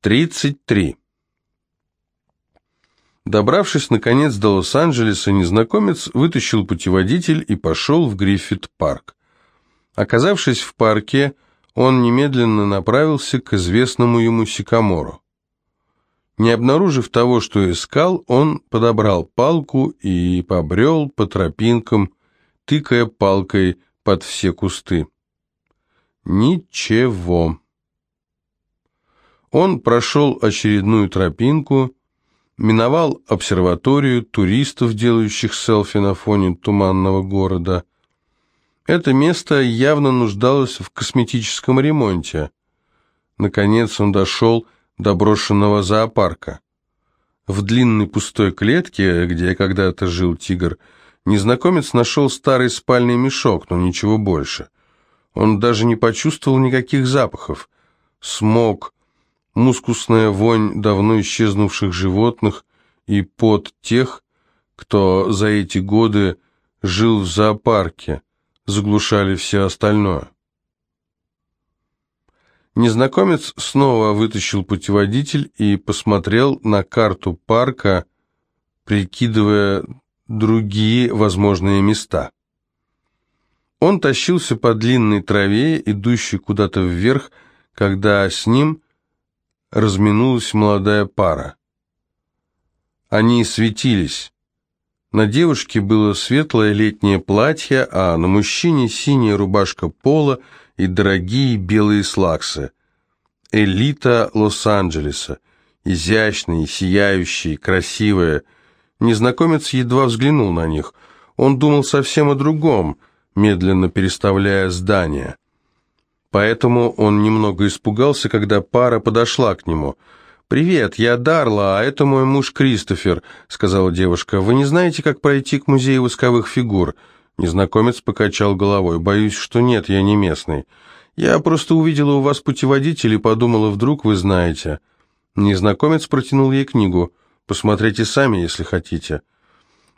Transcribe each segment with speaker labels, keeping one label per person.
Speaker 1: 33. Добравшись, наконец, до Лос-Анджелеса, незнакомец вытащил путеводитель и пошел в Гриффит-парк. Оказавшись в парке, он немедленно направился к известному ему Сикамору. Не обнаружив того, что искал, он подобрал палку и побрел по тропинкам, тыкая палкой под все кусты. Ничего. Он прошел очередную тропинку, миновал обсерваторию туристов, делающих селфи на фоне туманного города. Это место явно нуждалось в косметическом ремонте. Наконец он дошел до брошенного зоопарка. В длинной пустой клетке, где когда-то жил тигр, незнакомец нашел старый спальный мешок, но ничего больше. Он даже не почувствовал никаких запахов. Смог, мускусная вонь давно исчезнувших животных и пот тех, кто за эти годы жил в зоопарке, заглушали все остальное. Незнакомец снова вытащил путеводитель и посмотрел на карту парка, прикидывая другие возможные места. Он тащился по длинной траве, идущей куда-то вверх, когда с ним разминулась молодая пара. Они светились. На девушке было светлое летнее платье, а на мужчине синяя рубашка пола и дорогие белые слаксы. Элита Лос-Анджелеса, изящные, сияющие, красивые. Незнакомец едва взглянул на них. Он думал совсем о другом, медленно переставляя здания. Поэтому он немного испугался, когда пара подошла к нему. «Привет, я Дарла, а это мой муж Кристофер», — сказала девушка. «Вы не знаете, как пройти к музею восковых фигур?» Незнакомец покачал головой. «Боюсь, что нет, я не местный. Я просто увидела у вас путеводитель и подумала, вдруг вы знаете». Незнакомец протянул ей книгу. «Посмотрите сами, если хотите».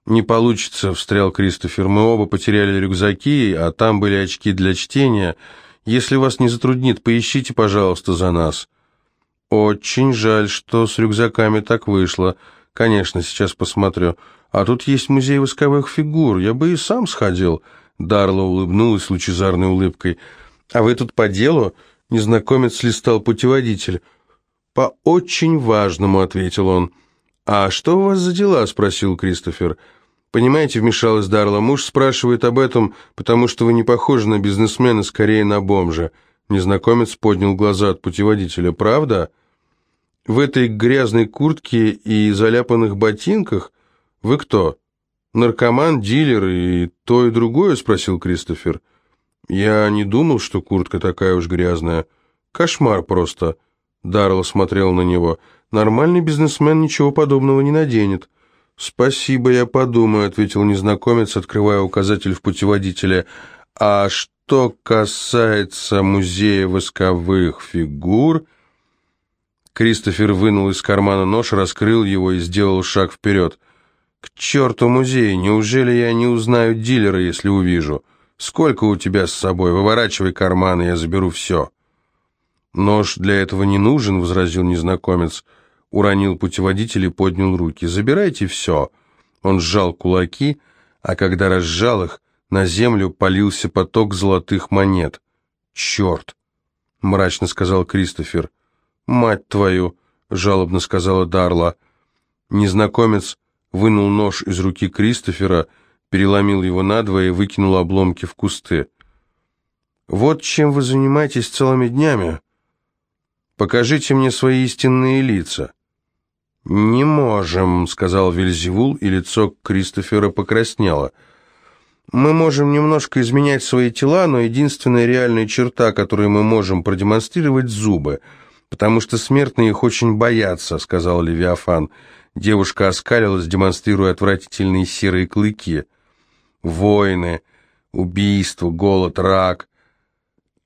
Speaker 1: «Не получится», — встрял Кристофер. «Мы оба потеряли рюкзаки, а там были очки для чтения». Если вас не затруднит, поищите, пожалуйста, за нас». «Очень жаль, что с рюкзаками так вышло. Конечно, сейчас посмотрю. А тут есть музей восковых фигур. Я бы и сам сходил». Дарла улыбнулась лучезарной улыбкой. «А вы тут по делу?» Незнакомец листал путеводитель. «По очень важному», — ответил он. «А что у вас за дела?» — спросил Кристофер. «Кристофер». «Понимаете», — вмешалась Дарла, — «муж спрашивает об этом, потому что вы не похожи на бизнесмена, скорее на бомжа». Незнакомец поднял глаза от путеводителя. «Правда? В этой грязной куртке и заляпанных ботинках? Вы кто? Наркоман, дилер и то и другое?» — спросил Кристофер. «Я не думал, что куртка такая уж грязная. Кошмар просто». Дарла смотрел на него. «Нормальный бизнесмен ничего подобного не наденет». «Спасибо, я подумаю», — ответил незнакомец, открывая указатель в путеводителе. «А что касается музея восковых фигур...» Кристофер вынул из кармана нож, раскрыл его и сделал шаг вперед. «К черту музей! Неужели я не узнаю дилера, если увижу? Сколько у тебя с собой? Выворачивай карманы, я заберу все». «Нож для этого не нужен», — возразил незнакомец. «Незнакомец» уронил путеводитель и поднял руки. «Забирайте все!» Он сжал кулаки, а когда разжал их, на землю полился поток золотых монет. «Черт!» — мрачно сказал Кристофер. «Мать твою!» — жалобно сказала Дарла. Незнакомец вынул нож из руки Кристофера, переломил его надвое и выкинул обломки в кусты. «Вот чем вы занимаетесь целыми днями. Покажите мне свои истинные лица». «Не можем», — сказал Вильзевул, и лицо Кристофера покраснело. «Мы можем немножко изменять свои тела, но единственная реальная черта, которую мы можем продемонстрировать, — зубы, потому что смертные их очень боятся», — сказал Левиафан. Девушка оскалилась, демонстрируя отвратительные серые клыки. «Войны, убийство, голод, рак.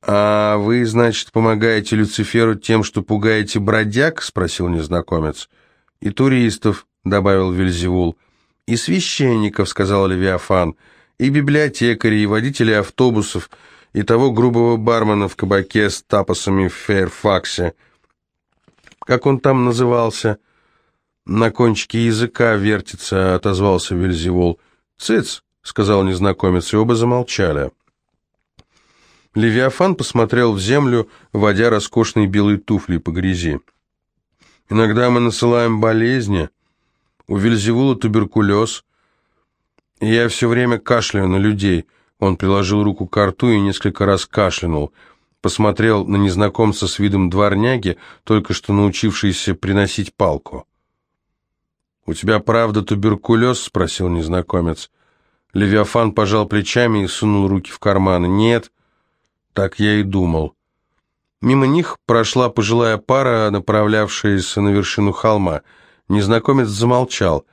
Speaker 1: А вы, значит, помогаете Люциферу тем, что пугаете бродяг?» — спросил незнакомец. — «И туристов», — добавил Вильзевул. «И священников», — сказал Левиафан, «и библиотекарей, и водителей автобусов, и того грубого бармена в кабаке с тапосами в Фейрфаксе». как он там назывался?» «На кончике языка вертится», — отозвался Вельзевол. «Цыц», — сказал незнакомец, и оба замолчали. Левиафан посмотрел в землю, водя роскошные белые туфли по грязи. «Иногда мы насылаем болезни. У Вельзевула туберкулез. И я все время кашляю на людей». Он приложил руку к рту и несколько раз кашлянул. Посмотрел на незнакомца с видом дворняги, только что научившийся приносить палку. «У тебя правда туберкулез?» — спросил незнакомец. Левиафан пожал плечами и сунул руки в карманы. «Нет». Так я и думал. Мимо них прошла пожилая пара, направлявшаяся на вершину холма. Незнакомец замолчал.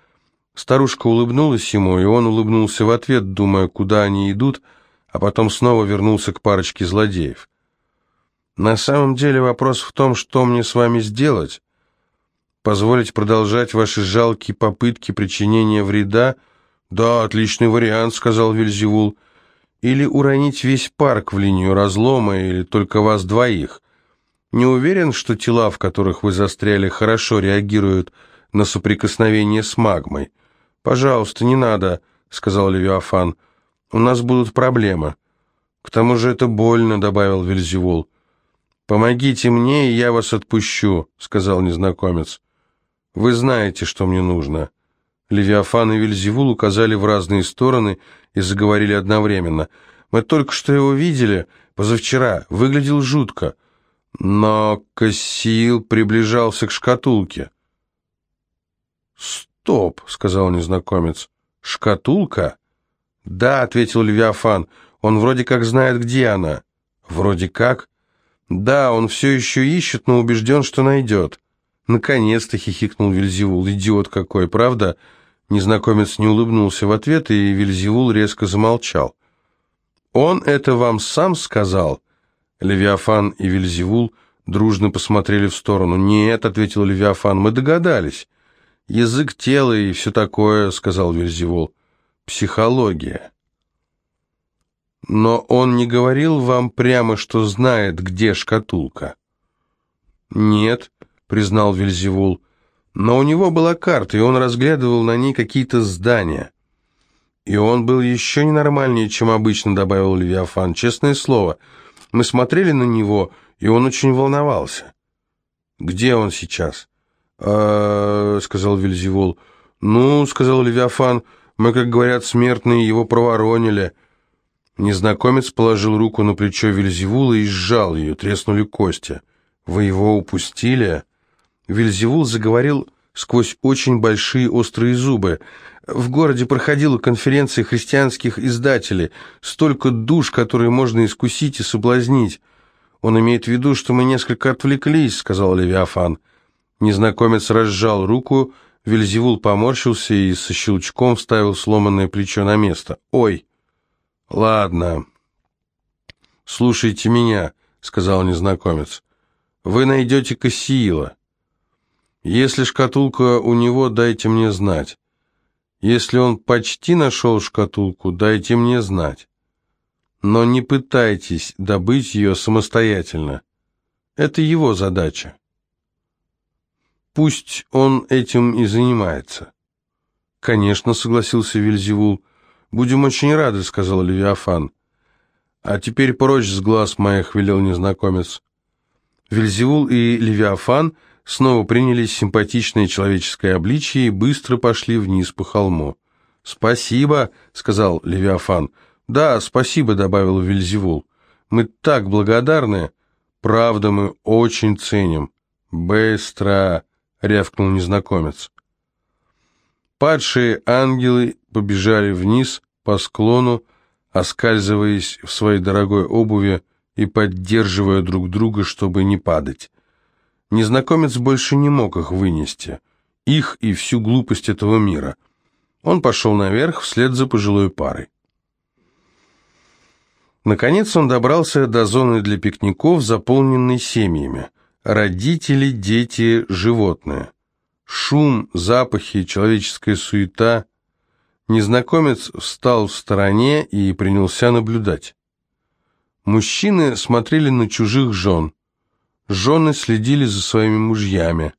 Speaker 1: Старушка улыбнулась ему, и он улыбнулся в ответ, думая, куда они идут, а потом снова вернулся к парочке злодеев. «На самом деле вопрос в том, что мне с вами сделать? Позволить продолжать ваши жалкие попытки причинения вреда? Да, отличный вариант», — сказал Вильзевул. Или уронить весь парк в линию разлома, или только вас двоих. Не уверен, что тела, в которых вы застряли, хорошо реагируют на соприкосновение с магмой. «Пожалуйста, не надо», — сказал Левиафан. «У нас будут проблемы». «К тому же это больно», — добавил Вельзевул. «Помогите мне, и я вас отпущу», — сказал незнакомец. «Вы знаете, что мне нужно». Левиафан и Вельзевул указали в разные стороны и заговорили одновременно. «Мы только что его видели, позавчера, выглядел жутко, но Кассиил приближался к шкатулке». «Стоп», — сказал незнакомец, — «шкатулка?» «Да», — ответил Левиафан, — «он вроде как знает, где она». «Вроде как?» «Да, он все еще ищет, но убежден, что найдет». «Наконец-то!» — хихикнул Вильзевул. «Идиот какой, правда?» Незнакомец не улыбнулся в ответ, и Вильзевул резко замолчал. «Он это вам сам сказал?» Левиафан и Вильзевул дружно посмотрели в сторону. «Нет», — ответил Левиафан, — «мы догадались». «Язык тела и все такое», — сказал Вильзевул. «Психология». «Но он не говорил вам прямо, что знает, где шкатулка?» «Нет», — признал Вильзевул, — но у него была карта, и он разглядывал на ней какие-то здания. И он был еще ненормальнее, чем обычно, добавил Левиафан. Честное слово, мы смотрели на него, и он очень волновался. «Где он сейчас?» «А, — сказал Вильзевул. «Ну, — сказал Левиафан, — мы, как говорят смертные, его проворонили». Незнакомец положил руку на плечо Вильзевула и сжал ее, треснули кости. «Вы его упустили?» Вильзевул заговорил сквозь очень большие острые зубы. В городе проходила конференция христианских издателей. Столько душ, которые можно искусить и соблазнить. Он имеет в виду, что мы несколько отвлеклись, сказал Левиафан. Незнакомец разжал руку, Вильзевул поморщился и со щелчком вставил сломанное плечо на место. «Ой!» «Ладно. Слушайте меня», — сказал незнакомец. «Вы найдете Кассиила. Если шкатулка у него, дайте мне знать. Если он почти нашел шкатулку, дайте мне знать. Но не пытайтесь добыть ее самостоятельно. Это его задача. Пусть он этим и занимается. Конечно, согласился Вильзевул. Будем очень рады, сказал Левиафан. А теперь прочь с глаз моих, велел незнакомец. Вильзевул и Левиафан – снова принялись симпатичное человеческое обличие и быстро пошли вниз по холму. «Спасибо», — сказал Левиафан. «Да, спасибо», — добавил Вильзевул. «Мы так благодарны. Правда, мы очень ценим». «Быстро», — рявкнул незнакомец. Падшие ангелы побежали вниз по склону, оскальзываясь в своей дорогой обуви и поддерживая друг друга, чтобы не падать. Незнакомец больше не мог их вынести, их и всю глупость этого мира. Он пошел наверх вслед за пожилой парой. Наконец он добрался до зоны для пикников, заполненной семьями. Родители, дети, животные. Шум, запахи, человеческая суета. Незнакомец встал в стороне и принялся наблюдать. Мужчины смотрели на чужих жен. Жены следили за своими мужьями.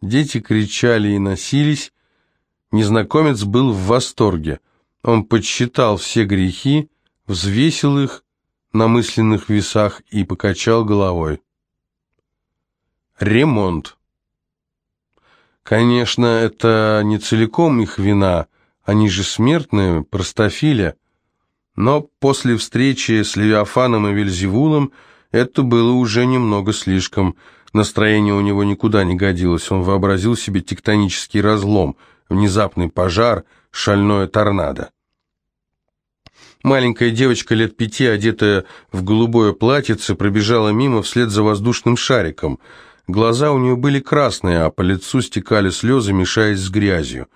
Speaker 1: Дети кричали и носились. Незнакомец был в восторге. Он подсчитал все грехи, взвесил их на мысленных весах и покачал головой. Ремонт. Конечно, это не целиком их вина, они же смертные, простофиля. Но после встречи с Левиафаном и Вельзевулом это было уже немного слишком. Настроение у него никуда не годилось. Он вообразил себе тектонический разлом, внезапный пожар, шальное торнадо. Маленькая девочка лет пяти, одетая в голубое платьице, пробежала мимо вслед за воздушным шариком. Глаза у нее были красные, а по лицу стекали слезы, мешаясь с грязью.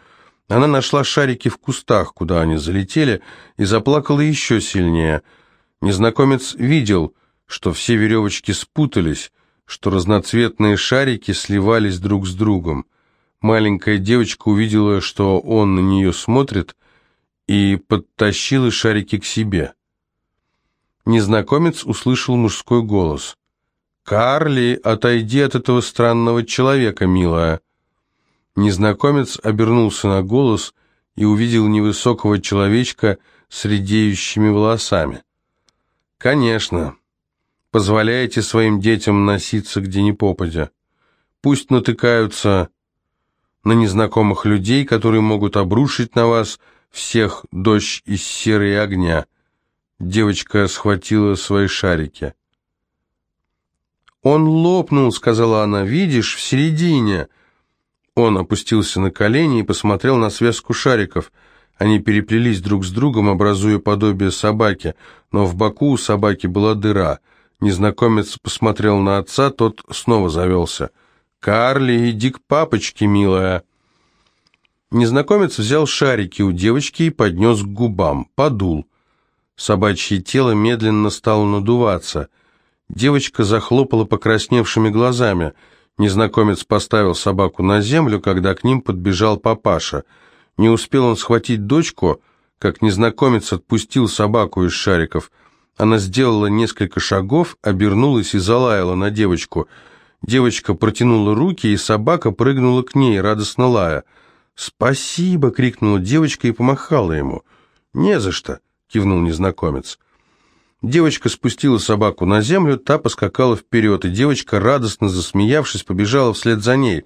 Speaker 1: Она нашла шарики в кустах, куда они залетели, и заплакала еще сильнее. Незнакомец видел, что все веревочки спутались, что разноцветные шарики сливались друг с другом. Маленькая девочка увидела, что он на нее смотрит, и подтащила шарики к себе. Незнакомец услышал мужской голос. «Карли, отойди от этого странного человека, милая!» Незнакомец обернулся на голос и увидел невысокого человечка с редеющими волосами. «Конечно. Позволяете своим детям носиться где ни попадя. Пусть натыкаются на незнакомых людей, которые могут обрушить на вас всех дождь из серой огня». Девочка схватила свои шарики. «Он лопнул», — сказала она, — «видишь, в середине». Он опустился на колени и посмотрел на связку шариков. Они переплелись друг с другом, образуя подобие собаки, но в боку у собаки была дыра. Незнакомец посмотрел на отца, тот снова завелся. «Карли, иди к папочке, милая!» Незнакомец взял шарики у девочки и поднес к губам, подул. Собачье тело медленно стало надуваться. Девочка захлопала покрасневшими глазами – Незнакомец поставил собаку на землю, когда к ним подбежал папаша. Не успел он схватить дочку, как незнакомец отпустил собаку из шариков. Она сделала несколько шагов, обернулась и залаяла на девочку. Девочка протянула руки, и собака прыгнула к ней, радостно лая. «Спасибо!» — крикнула девочка и помахала ему. «Не за что!» — кивнул незнакомец. Девочка спустила собаку на землю, та поскакала вперед, и девочка, радостно засмеявшись, побежала вслед за ней.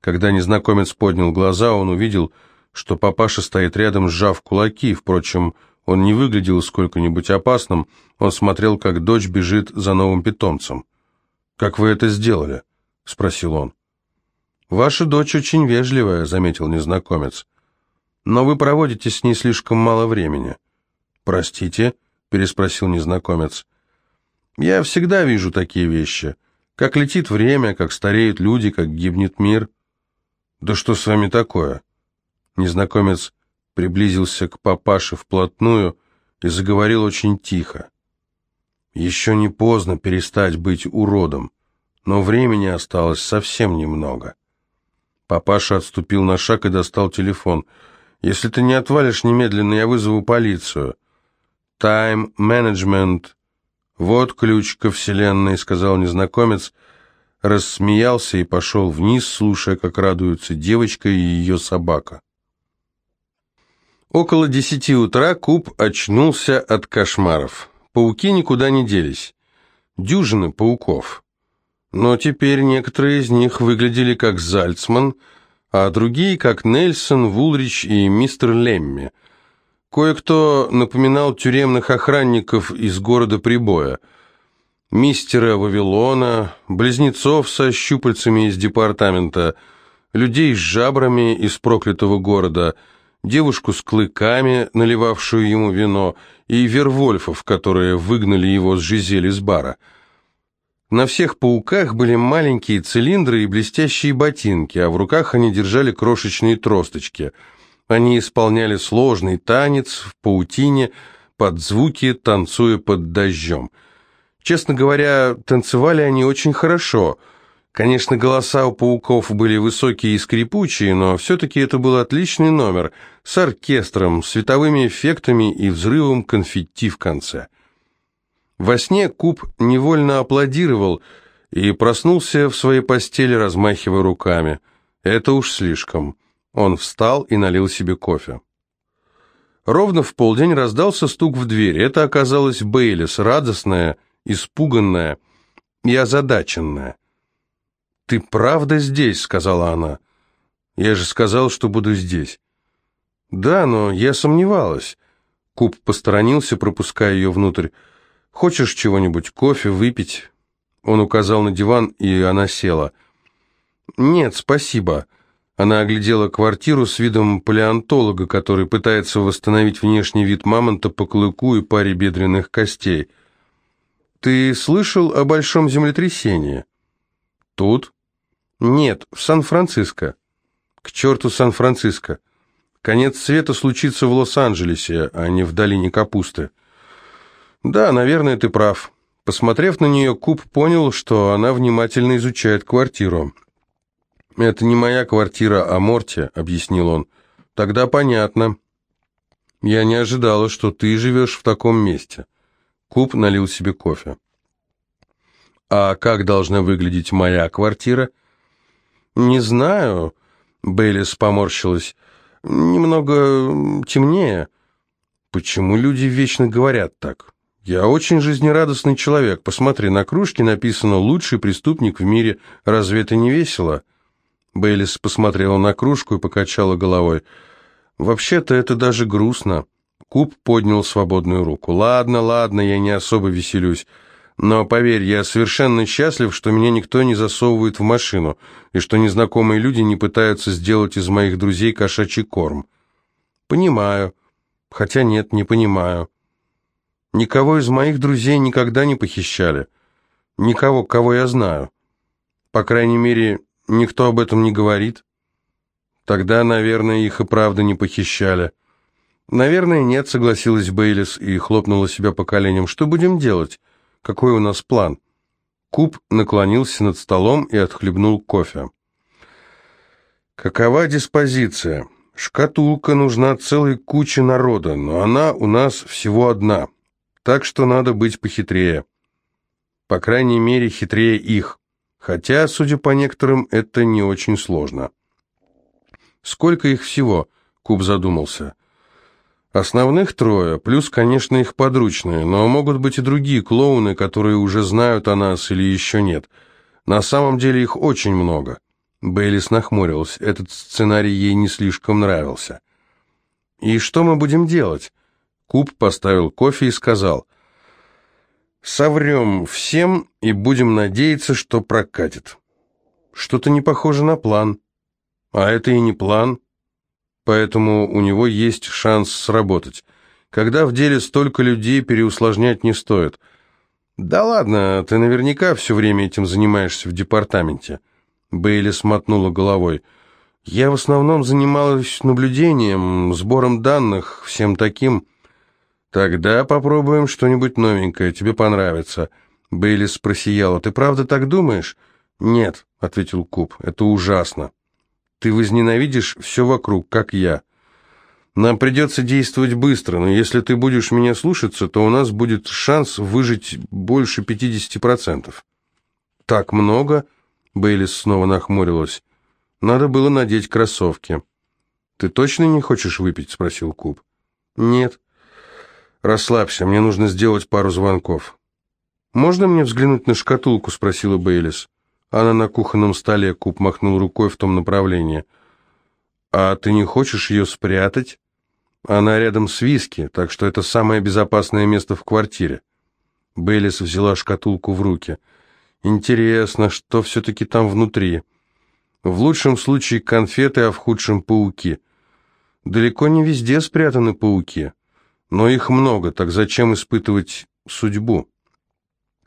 Speaker 1: Когда незнакомец поднял глаза, он увидел, что папаша стоит рядом, сжав кулаки. Впрочем, он не выглядел сколько-нибудь опасным, он смотрел, как дочь бежит за новым питомцем. «Как вы это сделали?» — спросил он. «Ваша дочь очень вежливая», — заметил незнакомец. «Но вы проводите с ней слишком мало времени». «Простите?» — переспросил незнакомец. «Я всегда вижу такие вещи. Как летит время, как стареют люди, как гибнет мир». «Да что с вами такое?» Незнакомец приблизился к папаше вплотную и заговорил очень тихо. «Еще не поздно перестать быть уродом, но времени осталось совсем немного». Папаша отступил на шаг и достал телефон. «Если ты не отвалишь немедленно, я вызову полицию». «Тайм-менеджмент. Вот ключ ко вселенной», — сказал незнакомец, рассмеялся и пошел вниз, слушая, как радуются девочка и ее собака. Около десяти утра Куб очнулся от кошмаров. Пауки никуда не делись. Дюжины пауков. Но теперь некоторые из них выглядели как Зальцман, а другие как Нельсон, Вулрич и мистер Лемми — Кое-кто напоминал тюремных охранников из города Прибоя, мистера Вавилона, близнецов со щупальцами из департамента, людей с жабрами из проклятого города, девушку с клыками, наливавшую ему вино, и вервольфов, которые выгнали его с Жизель из бара. На всех пауках были маленькие цилиндры и блестящие ботинки, а в руках они держали крошечные тросточки – они исполняли сложный танец в паутине под звуки, танцуя под дождем. Честно говоря, танцевали они очень хорошо. Конечно, голоса у пауков были высокие и скрипучие, но все-таки это был отличный номер с оркестром, световыми эффектами и взрывом конфетти в конце. Во сне Куб невольно аплодировал, и проснулся в своей постели, размахивая руками. Это уж слишком. Он встал и налил себе кофе. Ровно в полдень раздался стук в дверь. Это оказалась Бейлис, радостная, испуганная и озадаченная. «Ты правда здесь?» — сказала она. «Я же сказал, что буду здесь». «Да, но я сомневалась». Куб посторонился, пропуская ее внутрь. «Хочешь чего-нибудь, кофе, выпить?» Он указал на диван, и она села. «Нет, спасибо». Она оглядела квартиру с видом палеонтолога, который пытается восстановить внешний вид мамонта по клыку и паре бедренных костей. «Ты слышал о большом землетрясении?» «Тут?» «Нет, в Сан-Франциско». «К черту Сан-Франциско. Конец света случится в Лос-Анджелесе, а не в долине Капусты». «Да, наверное, ты прав». Посмотрев на нее, Куб понял, что она внимательно изучает квартиру. «Это не моя квартира, а Морти», — объяснил он. «Тогда понятно. Я не ожидала, что ты живешь в таком месте». Куб налил себе кофе. «А как должна выглядеть моя квартира?» «Не знаю», — Бейлис поморщилась. «Немного темнее». «Почему люди вечно говорят так?» «Я очень жизнерадостный человек. Посмотри, на кружке написано «Лучший преступник в мире». Разве это не весело?» Бейлис посмотрела на кружку и покачала головой. «Вообще-то это даже грустно». Куб поднял свободную руку. «Ладно, ладно, я не особо веселюсь. Но поверь, я совершенно счастлив, что меня никто не засовывает в машину, и что незнакомые люди не пытаются сделать из моих друзей кошачий корм. Понимаю. Хотя нет, не понимаю. Никого из моих друзей никогда не похищали. Никого, кого я знаю. По крайней мере, никто об этом не говорит. Тогда, наверное, их и правда не похищали. Наверное, нет, согласилась Бейлис и хлопнула себя по коленям. Что будем делать? Какой у нас план? Куб наклонился над столом и отхлебнул кофе. Какова диспозиция? Шкатулка нужна целой куче народа, но она у нас всего одна. Так что надо быть похитрее. По крайней мере, хитрее их. Хотя, судя по некоторым, это не очень сложно. Сколько их всего? Куб задумался. Основных трое, плюс, конечно, их подручные, но могут быть и другие клоуны, которые уже знают о нас или еще нет. На самом деле их очень много. Бейлис нахмурилась. Этот сценарий ей не слишком нравился. «И что мы будем делать?» Куб поставил кофе и сказал, «Соврем всем и будем надеяться, что прокатит». Что-то не похоже на план. А это и не план, поэтому у него есть шанс сработать. Когда в деле столько людей, переусложнять не стоит. «Да ладно, ты наверняка все время этим занимаешься в департаменте». Бейли смотнула головой. «Я в основном занималась наблюдением, сбором данных, всем таким...» «Тогда попробуем что-нибудь новенькое, тебе понравится». Бейлис просияла. «Ты правда так думаешь?» «Нет», — ответил Куб, — «это ужасно. Ты возненавидишь все вокруг, как я. Нам придется действовать быстро, но если ты будешь меня слушаться, то у нас будет шанс выжить больше 50%. Так много?» Бейлис снова нахмурилась. «Надо было надеть кроссовки». «Ты точно не хочешь выпить?» — спросил Куб. «Нет». «Расслабься, мне нужно сделать пару звонков». «Можно мне взглянуть на шкатулку?» — спросила Бейлис. Она на кухонном столе, Куб махнул рукой в том направлении. «А ты не хочешь ее спрятать?» «Она рядом с виски, так что это самое безопасное место в квартире». Бейлис взяла шкатулку в руки. «Интересно, что все-таки там внутри?» «В лучшем случае конфеты, а в худшем пауки». «Далеко не везде спрятаны пауки». Но их много, так зачем испытывать судьбу?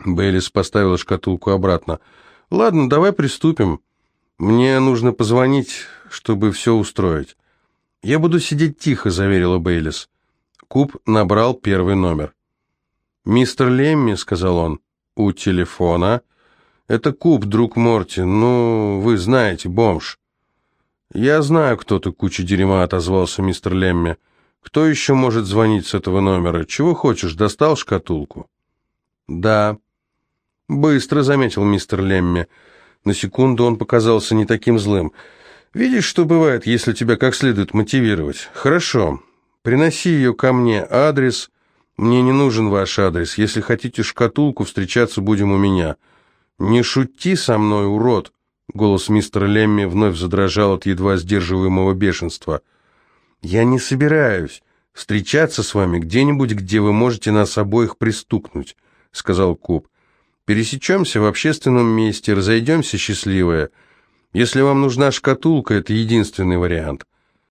Speaker 1: Бейлис поставила шкатулку обратно. Ладно, давай приступим. Мне нужно позвонить, чтобы все устроить. Я буду сидеть тихо, заверила Бейлис. Куб набрал первый номер. «Мистер Лемми», — сказал он, — «у телефона». «Это Куб, друг Морти. Ну, вы знаете, бомж». «Я знаю, кто ты, куча дерьма», — отозвался мистер Лемми. Кто еще может звонить с этого номера? Чего хочешь, достал шкатулку? Да. «Быстро», — заметил мистер Лемми. На секунду он показался не таким злым. «Видишь, что бывает, если тебя как следует мотивировать? Хорошо. Приноси ее ко мне. Адрес...» «Мне не нужен ваш адрес. Если хотите шкатулку, встречаться будем у меня». «Не шути со мной, урод!» Голос мистера Лемми вновь задрожал от едва сдерживаемого бешенства. «Я не собираюсь встречаться с вами где-нибудь, где вы можете нас обоих пристукнуть», — сказал Куб. «Пересечемся в общественном месте, разойдемся счастливые. Если вам нужна шкатулка, это единственный вариант.